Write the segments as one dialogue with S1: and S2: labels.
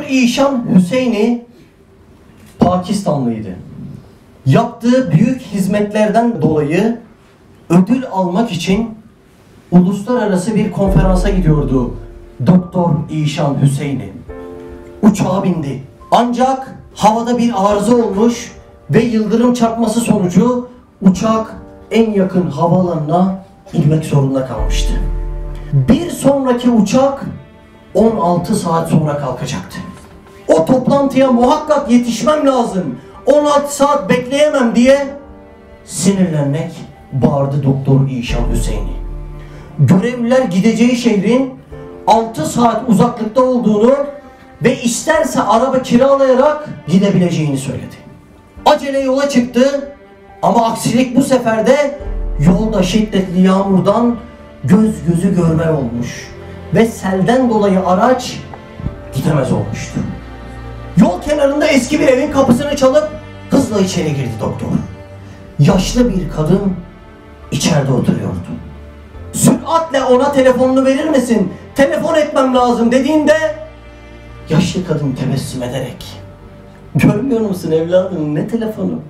S1: Doktor İşan Hüseyin'i Pakistanlıydı. Yaptığı büyük hizmetlerden dolayı ödül almak için uluslararası bir konferansa gidiyordu Doktor İşan Hüseyin'i. Uçağa bindi. Ancak havada bir arıza olmuş ve yıldırım çarpması sonucu uçak en yakın havaalanına inmek zorunda kalmıştı. Bir sonraki uçak 16 saat sonra kalkacaktı. Toplantıya muhakkak yetişmem lazım. 16 saat bekleyemem diye sinirlenmek bağırdı Doktor İşan Hüseyin'i. Görevliler gideceği şehrin 6 saat uzaklıkta olduğunu ve isterse araba kiralayarak gidebileceğini söyledi. Acele yola çıktı ama aksilik bu sefer de yolda şiddetli yağmurdan göz gözü görme olmuş ve selden dolayı araç gidemez olmuştu. Yol kenarında eski bir evin kapısını çalıp hızla içeri girdi doktor. Yaşlı bir kadın içeride oturuyordu. Süratle ona telefonunu verir misin? Telefon etmem lazım dediğinde yaşlı kadın tebessüm ederek Görmüyor musun evladım ne telefonu?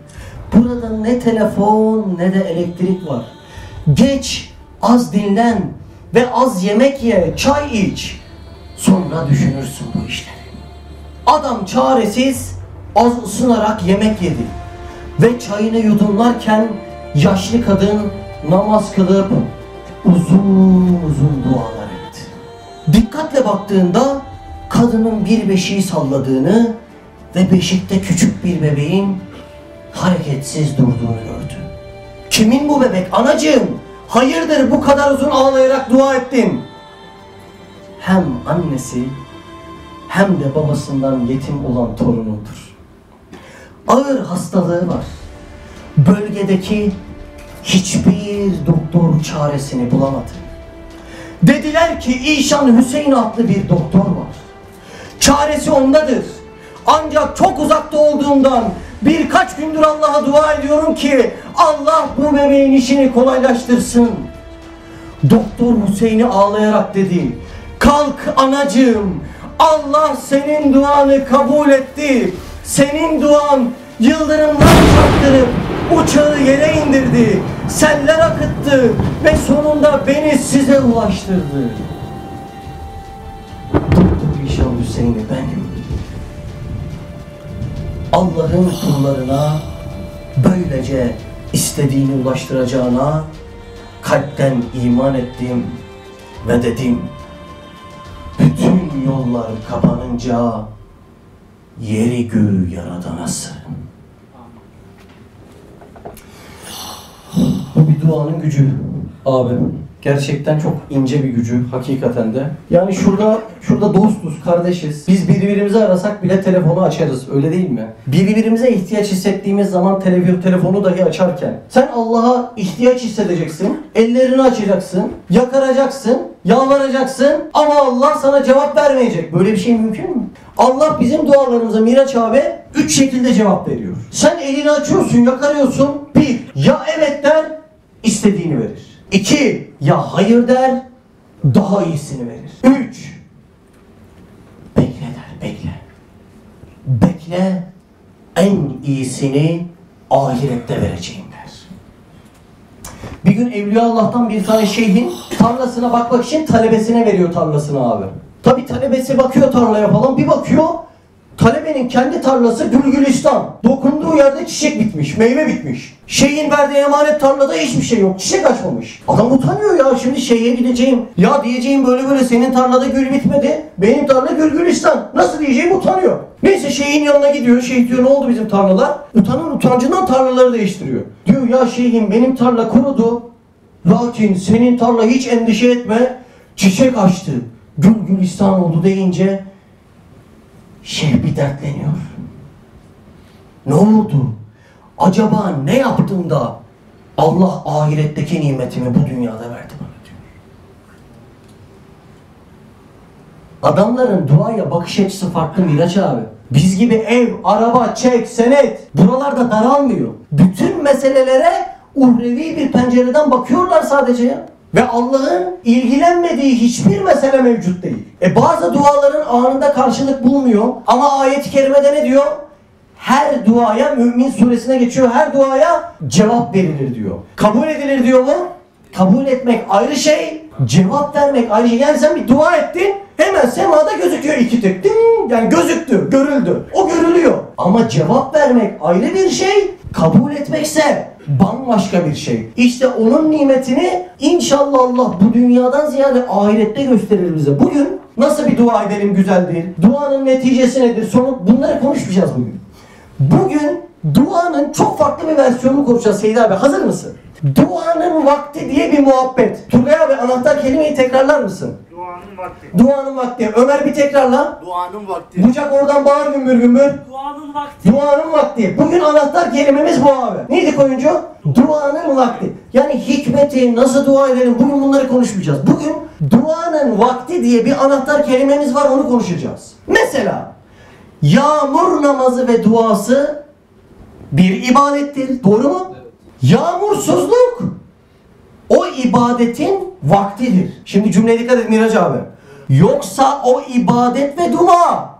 S1: Burada ne telefon ne de elektrik var. Geç, az dinlen ve az yemek ye, çay iç. Sonra düşünürsün bu işleri. Adam çaresiz az ısınarak yemek yedi. Ve çayını yudumlarken yaşlı kadın namaz kılıp uzun uzun dualar etti. Dikkatle baktığında kadının bir beşiği salladığını ve beşikte küçük bir bebeğin hareketsiz durduğunu gördü. Kimin bu bebek anacığım? Hayırdır bu kadar uzun ağlayarak dua ettin? Hem annesi hem de babasından yetim olan torunundur. Ağır hastalığı var. Bölgedeki hiçbir doktor çaresini bulamadı. Dediler ki İşan Hüseyin adlı bir doktor var. Çaresi ondadır. Ancak çok uzakta olduğundan birkaç gündür Allah'a dua ediyorum ki Allah bu bebeğin işini kolaylaştırsın. Doktor Hüseyin'i ağlayarak dedi. Kalk anacığım. Allah senin duanı kabul etti. Senin duan yıldırımlar çarptırıp uçağı yere indirdi. Seller akıttı ve sonunda beni size ulaştırdı. Doktor İşan Hüseyin'i benim. Allah'ın kullarına böylece istediğini ulaştıracağına kalpten iman ettim ve dedim yollar kapanınca yeri göğü yaradana sığın. Bu bir duanın gücü abi. Gerçekten çok ince bir gücü hakikaten de. Yani şurada şurada dostuz, kardeşiz. Biz birbirimizi arasak bile telefonu açarız. Öyle değil mi? Birbirimize ihtiyaç hissettiğimiz zaman telefon telefonu dahi açarken sen Allah'a ihtiyaç hissedeceksin. Ellerini açacaksın, yakaracaksın, yalvaracaksın ama Allah sana cevap vermeyecek. Böyle bir şey mümkün mü? Allah bizim dualarımıza Miraç abi üç şekilde cevap veriyor. Sen elini açıyorsun, yakarıyorsun. Bir, ya evet der, istediğini verir. İki, ya hayır der, daha iyisini verir. Üç, bekle der, bekle. Bekle, en iyisini ahirette vereceğim der. Bir gün Evliya Allah'tan bir tane şeyhin tarlasına bakmak için talebesine veriyor tarlasını abi. Tabi talebesi bakıyor tarlaya falan bir bakıyor Talebenin kendi tarlası Gülgülistan. Dokunduğu yerde çiçek bitmiş, meyve bitmiş. Şeyin verdiği emanet tarlada hiçbir şey yok, çiçek açmamış. Adam utanıyor ya şimdi şeye gideceğim. Ya diyeceğim böyle böyle senin tarlada gül bitmedi. Benim tarla Gülgülistan. Nasıl diyeceğim utanıyor. Neyse şeyin yanına gidiyor. Şeyh diyor ne oldu bizim tarlalar? Utanan utancından tarlaları değiştiriyor. Diyor ya şeyhim benim tarla kurudu. Lakin senin tarla hiç endişe etme. Çiçek açtı. Gül gülistan oldu deyince Şeyh bir dertleniyor. Ne oldu? Acaba ne yaptım da Allah ahiretteki nimetimi bu dünyada verdi bana diyor. Adamların duaya bakış açısı farklı Miraç abi. Biz gibi ev, araba, çek, senet buralarda daralmıyor. Bütün meselelere uhrevi bir pencereden bakıyorlar sadece ya. Ve Allah'ın ilgilenmediği hiçbir mesele mevcut değil. E bazı duaların anında karşılık bulmuyor. Ama ayet-i kerimede ne diyor? Her duaya Mümin suresine geçiyor. Her duaya cevap verilir diyor. Kabul edilir diyor mu? Kabul etmek ayrı şey, cevap vermek ayrı şey. Yani sen bir dua ettin, hemen semada gözüküyor iki tık. Ding! Yani gözüktü, görüldü. O görülüyor. Ama cevap vermek ayrı bir şey, kabul etmekse bambaşka bir şey. İşte onun nimetini inşallah Allah bu dünyadan ziyade ahirette gösterir bize. Bugün nasıl bir dua edelim güzeldir? Duanın neticesi nedir? Sonu bunları konuşmayacağız bugün. Bugün duanın çok farklı bir versiyonunu konuşacağız Seyit abi. Hazır mısın? Duanın vakti diye bir muhabbet. Turgay abi anahtar kelimeyi tekrarlar mısın?
S2: Duanın vakti.
S1: Duanın vakti. Ömer bir tekrarla.
S2: Duanın vakti.
S1: Bucak oradan bağır gümbür gümbür.
S3: Duanın vakti.
S1: Duanın vakti. Bugün anahtar kelimemiz bu abi. Neydi oyuncu? Duanın vakti. Yani hikmeti, nasıl dua edelim bugün bunları konuşmayacağız. Bugün duanın vakti diye bir anahtar kelimemiz var onu konuşacağız. Mesela yağmur namazı ve duası bir ibadettir. Doğru mu? Yağmursuzluk o ibadetin vaktidir. Şimdi cümleye dikkat et Miraç abi. Yoksa o ibadet ve dua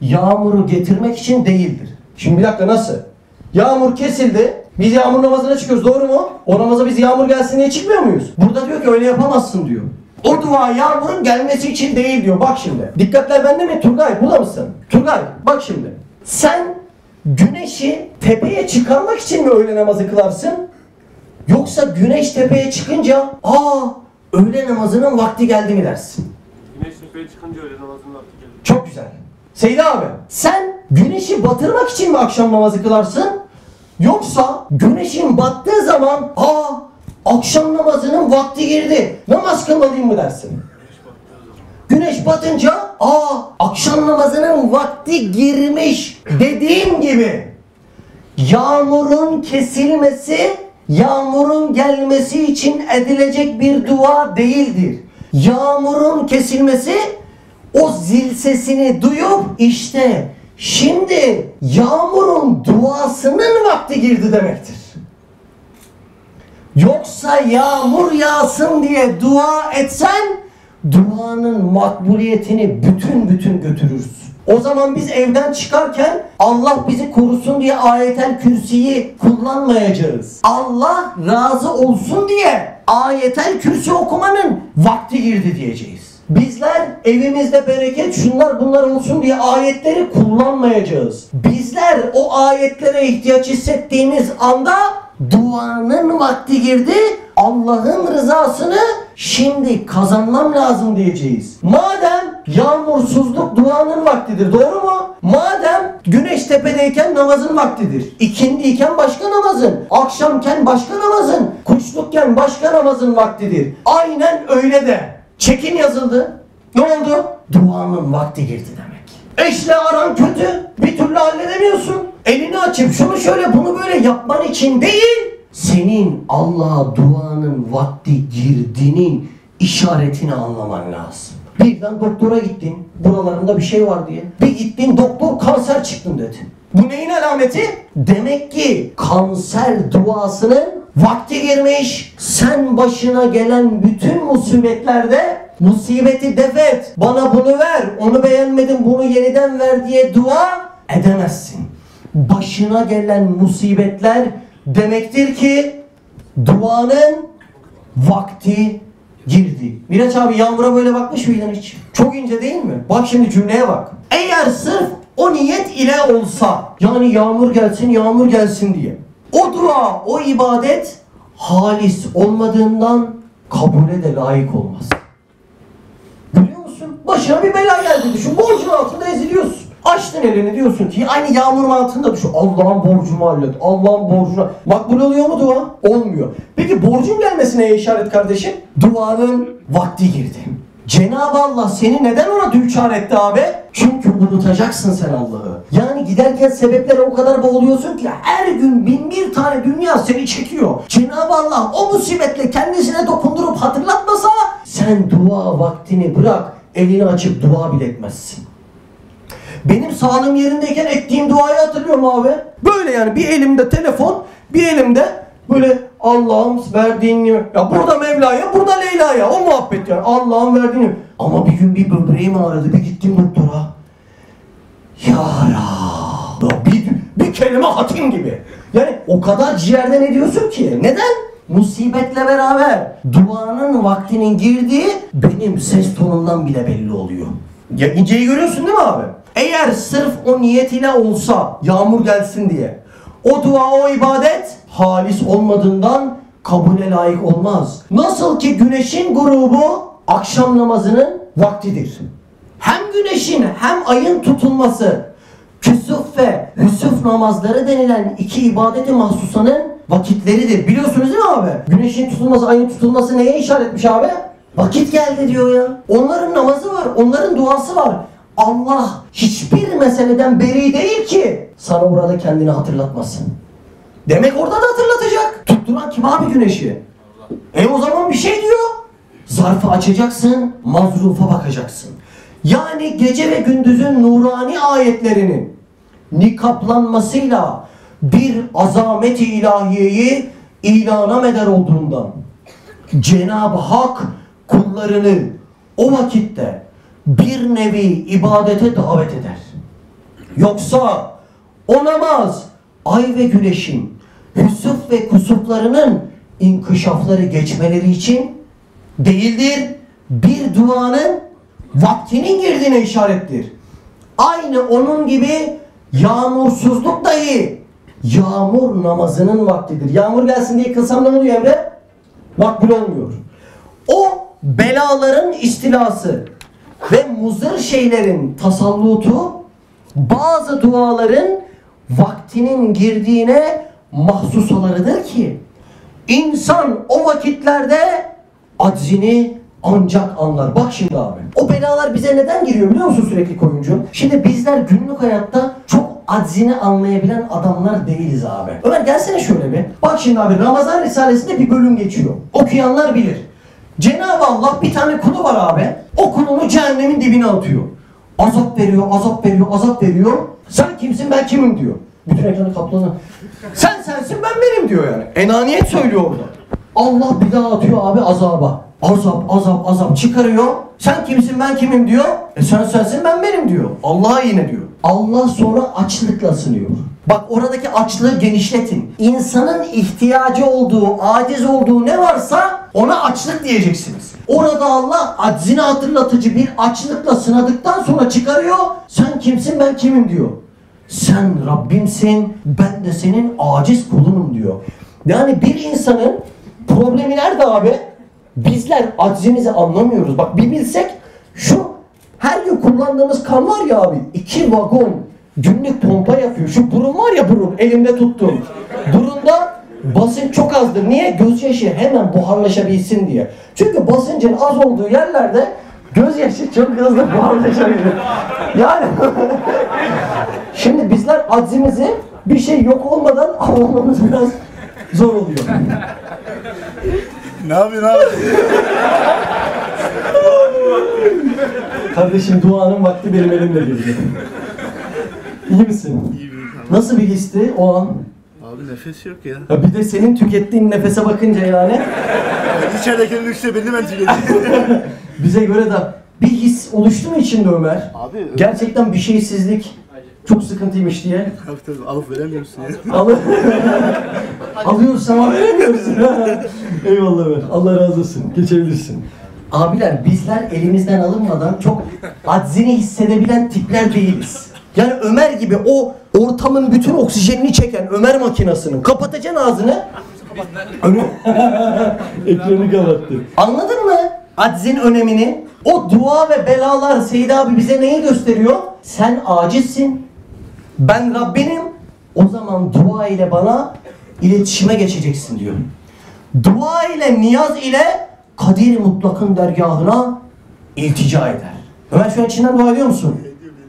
S1: yağmuru getirmek için değildir. Şimdi bir dakika nasıl? Yağmur kesildi. Biz yağmur namazına çıkıyoruz doğru mu? O namaza biz yağmur gelsin diye çıkmıyor muyuz? Burada diyor ki öyle yapamazsın diyor. O dua yağmurun gelmesi için değil diyor. Bak şimdi. Dikkatler bende mi? Turgay burada mısın? Turgay bak şimdi. Sen güneşi tepeye çıkarmak için mi öğle namazı kılarsın? Yoksa güneş tepeye çıkınca aa öğle namazının vakti geldi mi dersin?
S3: Güneş tepeye çıkınca öyle namazın vakti gelir.
S1: Çok güzel. Seydi abi sen güneşi batırmak için mi akşam namazı kılarsın? Yoksa güneşin battığı zaman aa akşam namazının vakti girdi namaz kılmalıyım mı dersin? Güneş batınca aa akşam namazının vakti girmiş dediğim gibi yağmurun kesilmesi yağmurun gelmesi için edilecek bir dua değildir. Yağmurun kesilmesi o zil sesini duyup işte şimdi yağmurun duasının vakti girdi demektir. Yoksa yağmur yağsın diye dua etsen duanın makbuliyetini bütün bütün götürürsün. O zaman biz evden çıkarken Allah bizi korusun diye ayetel kürsiyi kullanmayacağız. Allah razı olsun diye ayetel kürsi okumanın vakti girdi diyeceğiz. Bizler evimizde bereket şunlar bunlar olsun diye ayetleri kullanmayacağız. Bizler o ayetlere ihtiyaç hissettiğimiz anda duanın vakti girdi. Allah'ın rızasını şimdi kazanmam lazım diyeceğiz. Madem yağmursuzluk duanın vaktidir doğru mu? Madem güneş tepedeyken namazın vaktidir. İkindiyken başka namazın. Akşamken başka namazın. Kuşlukken başka namazın vaktidir. Aynen öyle de. Çekin yazıldı. Ne oldu? Duanın vakti girdi demek. Eşle aran kötü. Bir türlü halledemiyorsun. Elini açıp şunu şöyle bunu böyle yapman için değil. Senin Allah'a duanın vakti girdiğinin işaretini anlaman lazım. Birden doktora gittin. Buralarında bir şey var diye. Bir gittin doktor kanser çıktın dedi. Bu neyin alameti? Demek ki kanser duasının vakti girmiş. Sen başına gelen bütün musibetlerde musibeti defet. Bana bunu ver. Onu beğenmedim bunu yeniden ver diye dua edemezsin. Başına gelen musibetler demektir ki duanın vakti girdi. Miraç abi yağmura böyle bakmış mıydın hiç? Çok ince değil mi? Bak şimdi cümleye bak. Eğer sırf o niyet ile olsa yani yağmur gelsin yağmur gelsin diye. O dua, o ibadet halis olmadığından kabule de layık olmaz. Başına bir bela geldi düşün. Borcun altında eziliyorsun. Açtın elini diyorsun ki aynı yağmurun altında düşün. Allah'ın borcumu hallet. Allah'ın borcuna. Makbul oluyor mu dua? Olmuyor. Peki borcun gelmesine işaret kardeşim? Duanın vakti girdi. Cenab-ı Allah seni neden ona düçar etti abi? Çünkü unutacaksın sen Allah'ı. Yani giderken sebeplere o kadar boğuluyorsun ki her gün bin bir tane dünya seni çekiyor. Cenab-ı Allah o musibetle kendisine dokundurup hatırlatmasa sen dua vaktini bırak elini açıp dua bile etmezsin. Benim sağlığım yerindeyken ettiğim duayı hatırlıyorum abi. Böyle yani bir elimde telefon, bir elimde böyle Allah'ım verdiğin nimet. Ya burada Mevla'ya, burada Leyla'ya. O muhabbet yani. Allah'ım verdiğin nimet. Ama bir gün bir böbreğim ağrıdı. Bir gittim doktora. Ya Rab. Bir, bir kelime hatim gibi. Yani o kadar ciğerden ediyorsun ki. Neden? Musibetle beraber duanın vaktinin girdiği benim ses tonundan bile belli oluyor. Ya inceyi görüyorsun değil mi abi? Eğer sırf o niyet ile olsa yağmur gelsin diye o dua o ibadet halis olmadığından kabule layık olmaz. Nasıl ki güneşin grubu akşam namazının vaktidir. Hem güneşin hem ayın tutulması küsuf ve hüsuf namazları denilen iki ibadeti mahsusanın vakitleridir. Biliyorsunuz değil mi abi? Güneşin tutulması, ayın tutulması neye işaretmiş abi? Vakit geldi diyor ya. Onların namazı var, onların duası var. Allah hiçbir meseleden beri değil ki sana orada kendini hatırlatmasın. Demek orada da hatırlatacak. Tutturan kim abi güneşi? E o zaman bir şey diyor. Zarfı açacaksın, mazrufa bakacaksın. Yani gece ve gündüzün nurani ayetlerinin nikaplanmasıyla bir azameti ilahiyeyi ilana meder olduğundan Cenab-ı Hak kullarını o vakitte bir nevi ibadete davet eder. Yoksa o namaz ay ve güneşin hüsuf ve kusuplarının inkışafları geçmeleri için değildir. Bir duanın vaktinin girdiğine işarettir. Aynı onun gibi yağmursuzluk dahi yağmur namazının vaktidir. Yağmur gelsin diye kılsam ne oluyor Emre? Makbul olmuyor. O belaların istilası ve muzır şeylerin tasallutu bazı duaların vaktinin girdiğine mahsus olarıdır ki insan o vakitlerde aczini ancak anlar. Bak şimdi abi. O belalar bize neden giriyor biliyor musun sürekli koyuncu? Şimdi bizler günlük hayatta çok aczini anlayabilen adamlar değiliz abi. Ömer gelsene şöyle bir. Bak şimdi abi Ramazan Risalesi'nde bir bölüm geçiyor. Okuyanlar bilir. Cenab-ı Allah bir tane kulu var abi. O kulunu cehennemin dibine atıyor. Azap veriyor, azap veriyor, azap veriyor. Sen kimsin ben kimim diyor. Bütün ekranı kapladı. Sen sensin ben benim diyor yani. Enaniyet söylüyor orada. Allah bir daha atıyor abi azaba. Azap, azap, azap çıkarıyor. Sen kimsin ben kimim diyor. E sen sensin ben benim diyor. Allah'a yine diyor. Allah sonra açlıkla sınıyor. Bak oradaki açlığı genişletin. İnsanın ihtiyacı olduğu, aciz olduğu ne varsa ona açlık diyeceksiniz. Orada Allah aczini hatırlatıcı bir açlıkla sınadıktan sonra çıkarıyor. Sen kimsin ben kimim diyor. Sen Rabbimsin, ben de senin aciz kulunum diyor. Yani bir insanın problemi nerede abi? Bizler aczimizi anlamıyoruz. Bak bir bilsek şu her gün kullandığımız kan var ya abi iki vagon günlük pompa yapıyor. Şu burun var ya burun elimde tuttum. Burunda basınç çok azdır. Niye? Gözyaşı hemen buharlaşabilsin diye. Çünkü basıncın az olduğu yerlerde gözyaşı çok hızlı buharlaşabilir. Yani Şimdi bizler aczimizi bir şey yok olmadan anlamamız biraz zor oluyor.
S2: Ne yapıyorsun abi?
S1: Kardeşim duanın vakti benim elimle girdi. İyi misin?
S2: İyi bir
S1: Nasıl bir histi o an?
S2: Abi nefes yok ya.
S1: Ya bir de senin tükettiğin nefese bakınca yani
S2: Ben içerideki lükse belli ben tüketiyorum.
S1: bize göre de bir his oluştu mu içinde Ömer?
S2: Abi
S1: Gerçekten bir şeysizlik çok sıkıntıymış diye.
S2: Abi tabii alıp veremiyorsun ya.
S1: Al Alıyoruz ama veremiyorsun. Eyvallah Ömer. Allah razı olsun. Geçebilirsin. Abiler bizler elimizden alınmadan çok aczini hissedebilen tipler değiliz. Yani Ömer gibi o ortamın bütün oksijenini çeken Ömer makinasının kapatacaksın ağzını. Ekranı kapattı. Anladın mı? Aczin önemini. O dua ve belalar Seyit abi bize neyi gösteriyor? Sen acizsin. Ben Rabbinim. O zaman dua ile bana iletişime geçeceksin diyor. Dua ile niyaz ile kadir mutlakın dergahına iltica eder. Ömer şu an içinden dua ediyor musun?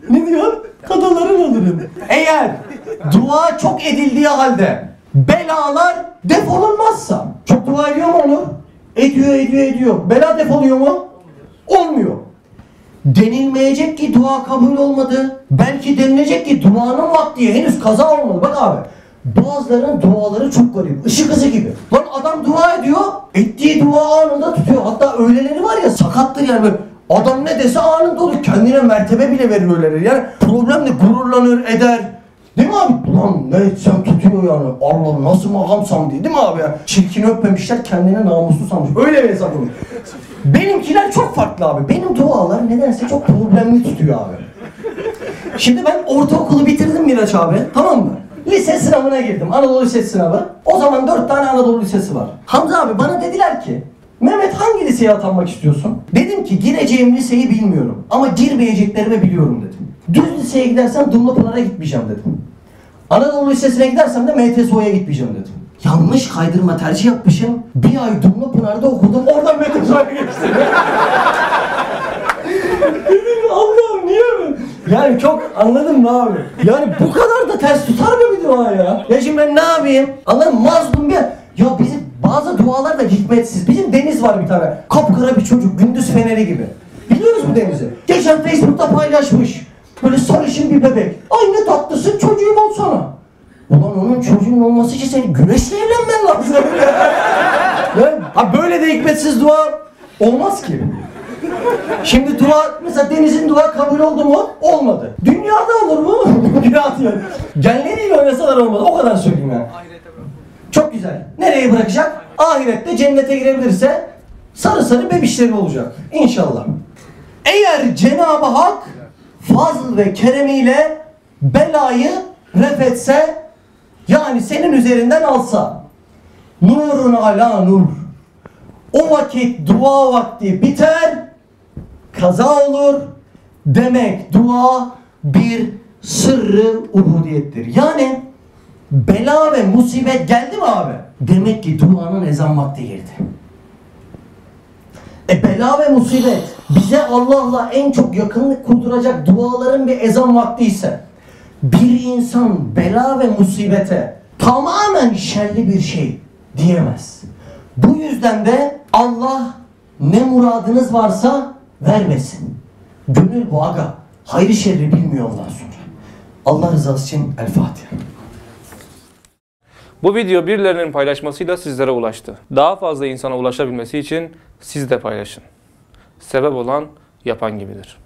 S1: Ne diyor? Kadaların alırım. Eğer dua çok edildiği halde belalar defolunmazsa çok dua ediyor mu onu? Ediyor, ediyor, ediyor. Bela defoluyor mu? Olmuyor. Denilmeyecek ki dua kabul olmadı. Belki denilecek ki duanın vakti henüz kaza olmadı. Bak abi Bazılarının duaları çok garip. Işık hızı gibi. Lan adam dua ediyor. Ettiği dua anında tutuyor. Hatta öyleleri var ya sakattır yani böyle. Adam ne dese anında olur. Kendine mertebe bile verir öyleleri. Yani problemle gururlanır, eder. Değil mi abi? Ulan ne etsem tutuyor yani. Allah nasıl makamsam diye. Değil mi abi ya? Çirkini öpmemişler kendine namuslu sanmış. Öyle bir hesap olur. Benimkiler çok farklı abi. Benim dualar nedense çok problemli tutuyor abi. Şimdi ben ortaokulu bitirdim Miraç abi. Tamam mı? Lise sınavına girdim. Anadolu Lisesi sınavı. O zaman dört tane Anadolu Lisesi var. Hamza abi bana dediler ki Mehmet hangi liseye atanmak istiyorsun? Dedim ki gireceğim liseyi bilmiyorum. Ama girmeyeceklerimi biliyorum dedim. Düz liseye gidersem Dumlupınar'a gitmeyeceğim dedim. Anadolu Lisesi'ne gidersem de MTSO'ya gitmeyeceğim dedim. Yanlış kaydırma tercih yapmışım. Bir ay Dumlupınar'da okudum. Oradan MTSO'ya geçtim. Dedim Allah'ım niye mi? Yani çok anladın mı abi? Yani bu kadar da ters tutar mı bir dua ya? Ya şimdi ben ne yapayım? Anladın mı? Mazlum bir... Ya bizim bazı dualar da hikmetsiz. Bizim Deniz var bir tane. Kapkara bir çocuk. Gündüz feneri gibi. Biliyoruz bu Deniz'i. Geçen Facebook'ta paylaşmış. Böyle sarışın bir bebek. Ay ne tatlısın çocuğum olsana. Ulan onun çocuğun olması için senin güneşle evlenmen lazım. ha böyle de hikmetsiz dua olmaz ki. Şimdi dua, mesela Deniz'in dua kabul oldu mu? Olmadı. Dünyada olur mu? Günah diyor. Genleriyle oynasalar olmadı. O kadar söyleyeyim yani. Çok güzel. Nereye bırakacak? Ahirette cennete girebilirse sarı sarı bebişleri olacak. İnşallah. Eğer Cenab-ı Hak fazl ve keremiyle belayı refetse yani senin üzerinden alsa nurun ala nur o vakit dua vakti biter kaza olur demek dua bir sırrı ubudiyettir. Yani bela ve musibet geldi mi abi? Demek ki duanın ezan vakti girdi. E bela ve musibet bize Allah'la en çok yakınlık kurduracak duaların bir ezan vakti ise bir insan bela ve musibete tamamen şerli bir şey diyemez. Bu yüzden de Allah ne muradınız varsa vermesin. Gönül bu aga. Hayrı şerri bilmiyor ondan sonra. Allah rızası için El Fatiha.
S4: Bu video birilerinin paylaşmasıyla sizlere ulaştı. Daha fazla insana ulaşabilmesi için siz de paylaşın. Sebep olan yapan gibidir.